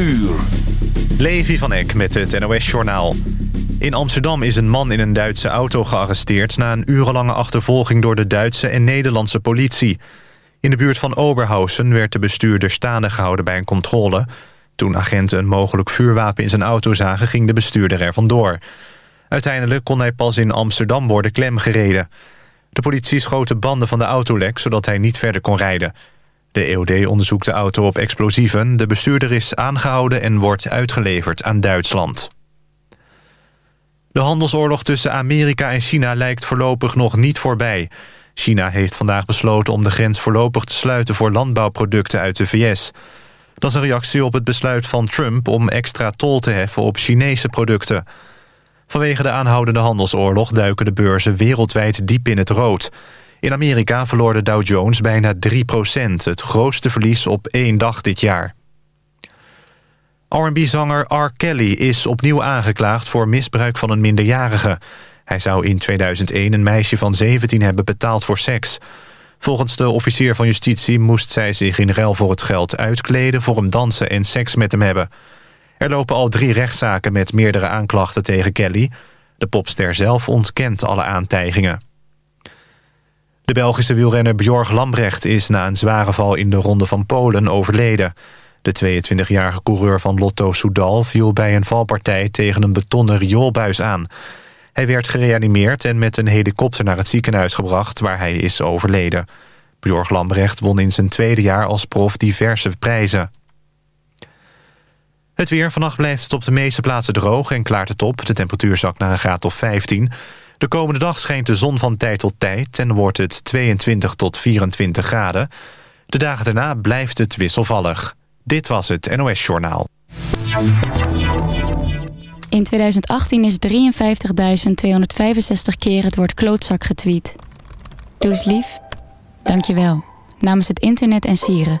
uur. Levi van Eck met het NOS-journaal. In Amsterdam is een man in een Duitse auto gearresteerd... na een urenlange achtervolging door de Duitse en Nederlandse politie. In de buurt van Oberhausen werd de bestuurder staande gehouden bij een controle. Toen agenten een mogelijk vuurwapen in zijn auto zagen... ging de bestuurder er vandoor. Uiteindelijk kon hij pas in Amsterdam worden klemgereden. De politie schoot de banden van de auto lek... zodat hij niet verder kon rijden. De EOD onderzoekt de auto op explosieven. De bestuurder is aangehouden en wordt uitgeleverd aan Duitsland. De handelsoorlog tussen Amerika en China lijkt voorlopig nog niet voorbij. China heeft vandaag besloten om de grens voorlopig te sluiten... voor landbouwproducten uit de VS. Dat is een reactie op het besluit van Trump... om extra tol te heffen op Chinese producten. Vanwege de aanhoudende handelsoorlog duiken de beurzen wereldwijd diep in het rood... In Amerika verloor de Dow Jones bijna 3% het grootste verlies op één dag dit jaar. R&B-zanger R. Kelly is opnieuw aangeklaagd voor misbruik van een minderjarige. Hij zou in 2001 een meisje van 17 hebben betaald voor seks. Volgens de officier van justitie moest zij zich in ruil voor het geld uitkleden... voor hem dansen en seks met hem hebben. Er lopen al drie rechtszaken met meerdere aanklachten tegen Kelly. De popster zelf ontkent alle aantijgingen. De Belgische wielrenner Bjorg Lambrecht is na een zware val in de Ronde van Polen overleden. De 22-jarige coureur van Lotto Soudal viel bij een valpartij tegen een betonnen rioolbuis aan. Hij werd gereanimeerd en met een helikopter naar het ziekenhuis gebracht waar hij is overleden. Bjorg Lambrecht won in zijn tweede jaar als prof diverse prijzen. Het weer. Vannacht blijft het op de meeste plaatsen droog en klaart het op. De temperatuur zakt naar een graad of 15. De komende dag schijnt de zon van tijd tot tijd... en wordt het 22 tot 24 graden. De dagen daarna blijft het wisselvallig. Dit was het NOS Journaal. In 2018 is 53.265 keer het woord klootzak getweet. Doe eens lief. Dank je wel. Namens het internet en sieren.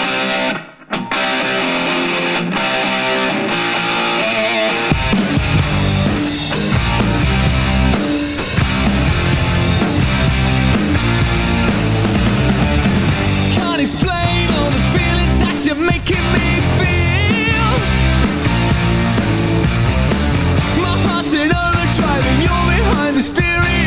steering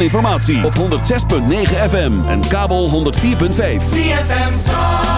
informatie op 106.9 FM en kabel 104.5. ZFM Zandvoort.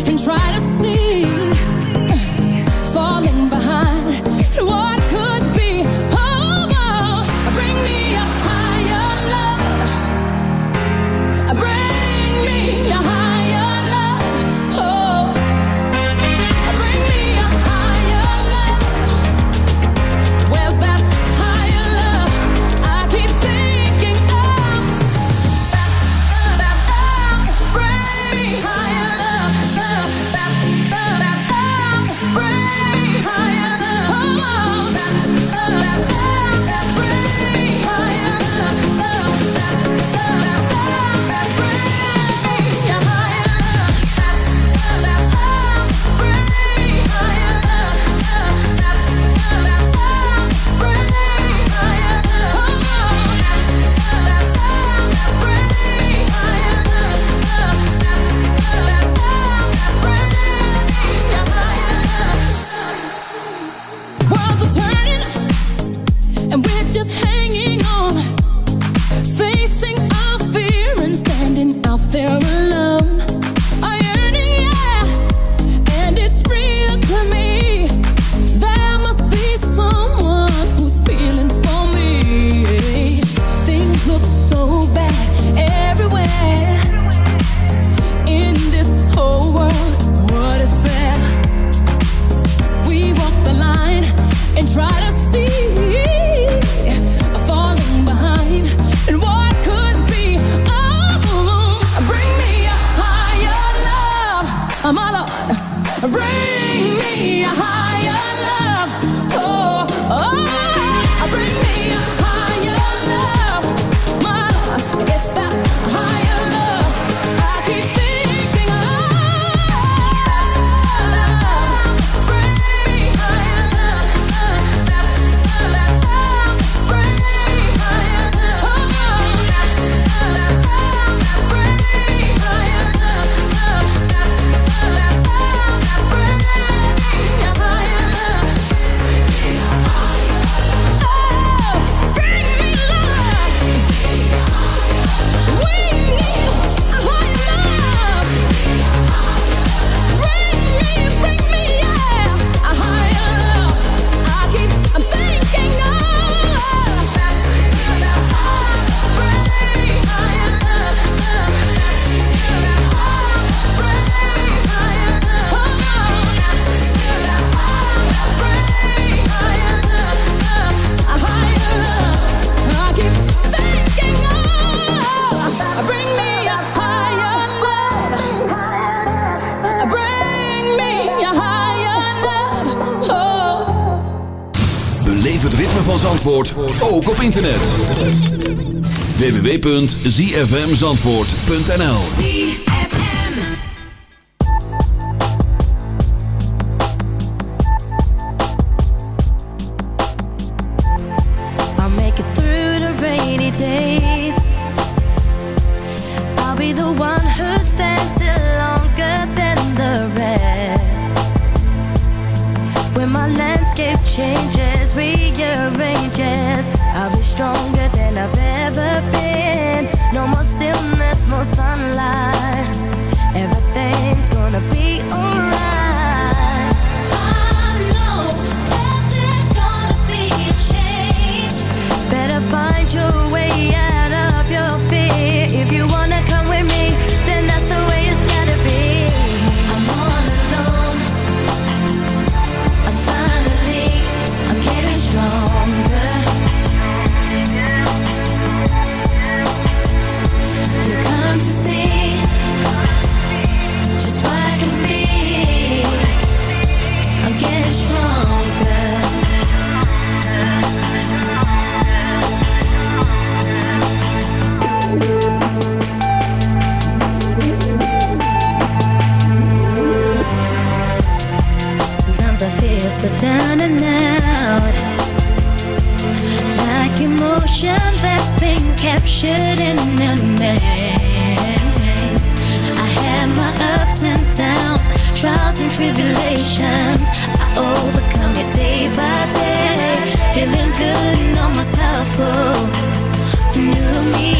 Ook op internet. www.zfmzandvoort.nl through the rainy days. I'll be the one who stands longer changes, stronger than I've ever been. No more stillness, more sunlight. Down and out. Like emotion that's been captured in a man. I had my ups and downs, trials and tribulations. I overcome it day by day. Feeling good and almost powerful. New me,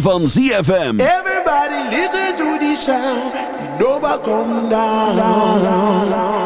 van ZFM. Everybody listen to the sound. Nobody come down.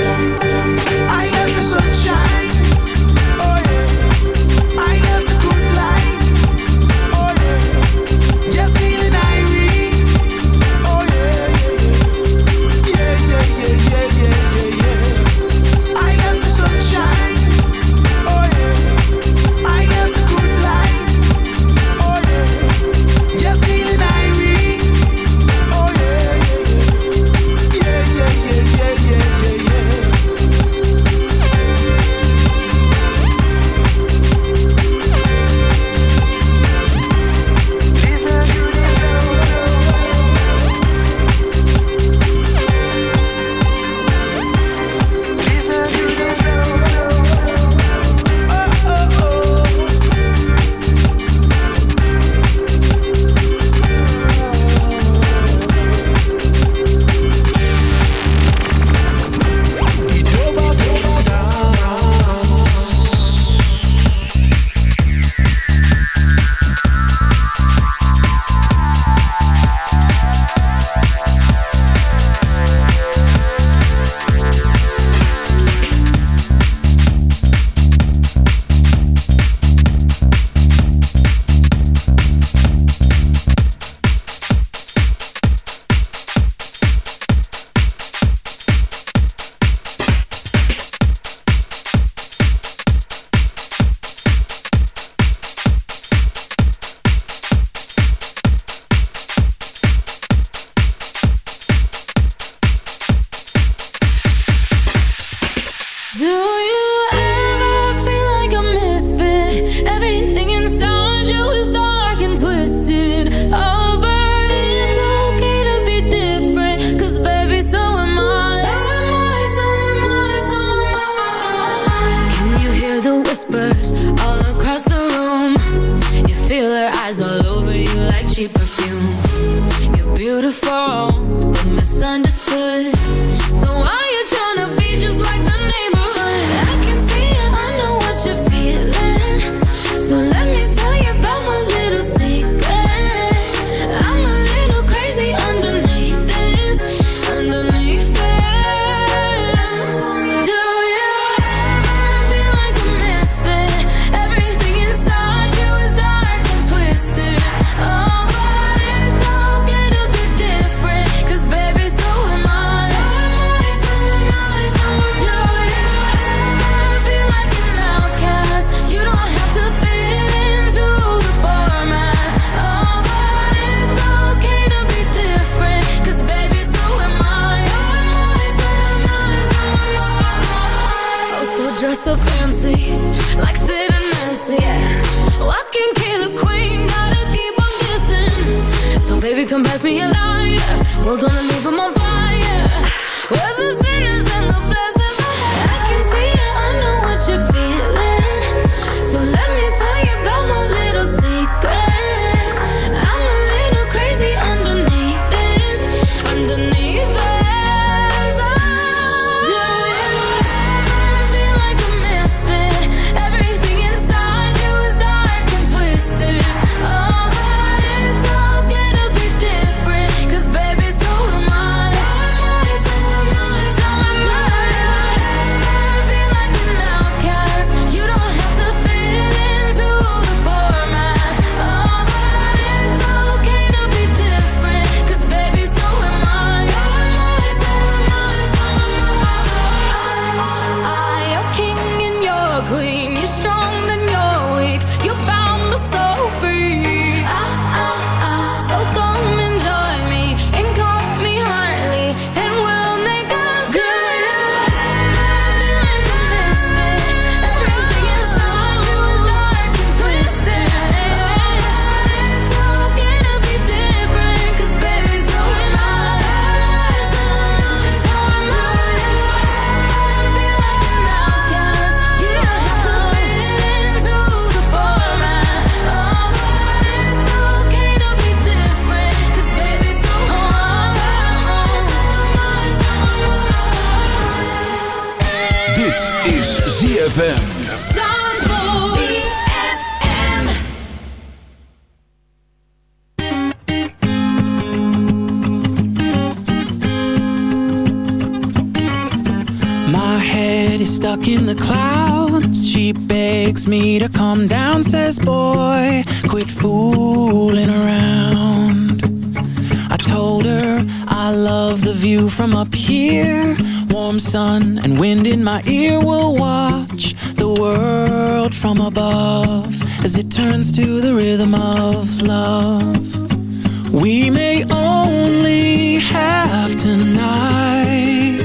rhythm of love. We may only have tonight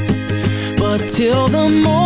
But till the morning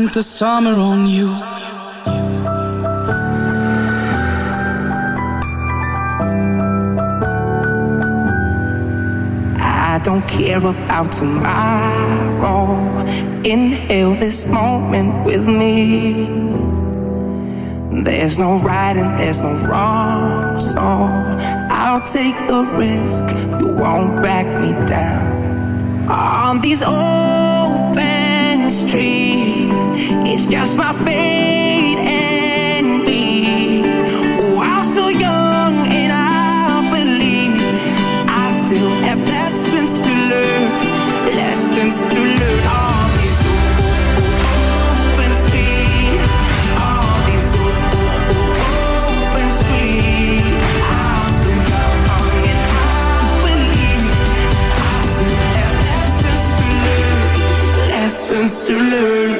spent the summer on you I don't care about tomorrow. Inhale this moment with me. There's no right and there's no wrong, so I'll take the risk. You won't back me down. On these open streets, it's just my fate and me. Oh, I'm still young and I believe I still have lessons to learn, lessons to learn. These open these open streets, I'm young and I believe I still have lessons to learn, lessons to learn.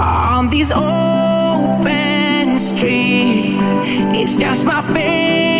on these open streets. It's just my fate